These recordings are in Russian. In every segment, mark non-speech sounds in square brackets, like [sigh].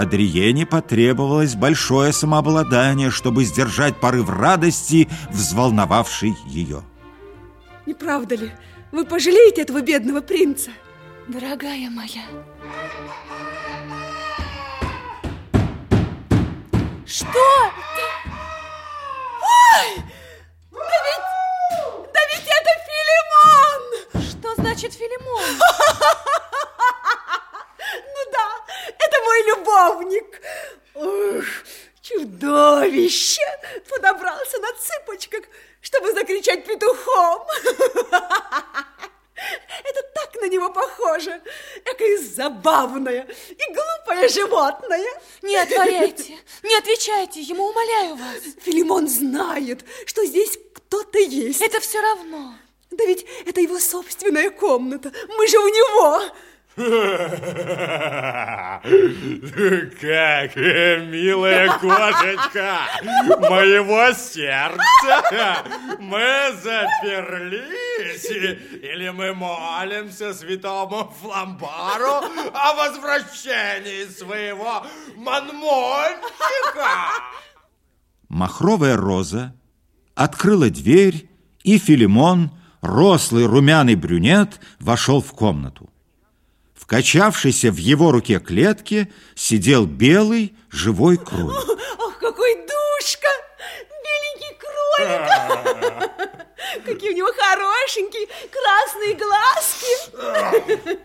Адриене потребовалось большое самообладание, чтобы сдержать порыв радости, взволновавший ее. Не правда ли? Вы пожалеете этого бедного принца? Дорогая моя. Чудовище! Подобрался на цыпочках, чтобы закричать петухом. Это так на него похоже. Экое забавное и глупое животное. Не отворяйте, не отвечайте ему, умоляю вас. Филимон знает, что здесь кто-то есть. Это все равно. Да ведь это его собственная комната. Мы же у него. Как милая кошечка моего сердца. Мы заперлись, или мы молимся святому Фламбару о возвращении своего манмончика. Махровая роза открыла дверь, и Филимон, рослый румяный брюнет, вошел в комнату. Качавшейся в его руке клетке сидел белый живой кролик. [laughs] Ох, какой душка! Беленький кролик! [laughs] Какие у него хорошенькие красные глазки!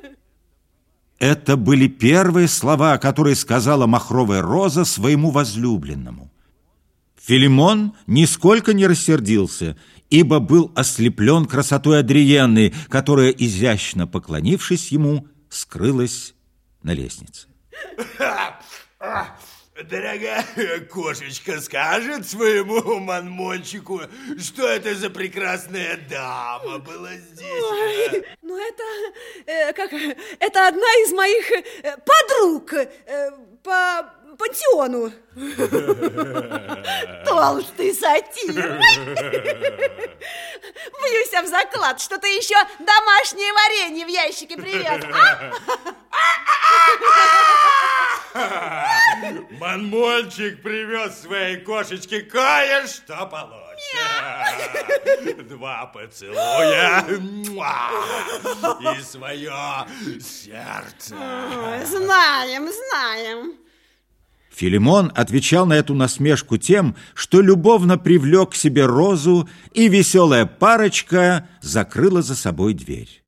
[laughs] Это были первые слова, которые сказала махровая роза своему возлюбленному. Филимон нисколько не рассердился, ибо был ослеплен красотой Адриенны, которая, изящно поклонившись ему, скрылась на лестнице. Дорогая кошечка скажет своему манмончику, что это за прекрасная дама была здесь. Ой, ну это, э, как, это одна из моих э, подруг э, по пансиону. [laughs] Толстый сатир. Бьюсь об заклад, что ты еще домашнее варенье в ящике привез. Манмончик привез своей кошечке кое-что получше. Два поцелуя и свое сердце. Знаем, знаем. Филимон отвечал на эту насмешку тем, что любовно привлек к себе розу, и веселая парочка закрыла за собой дверь.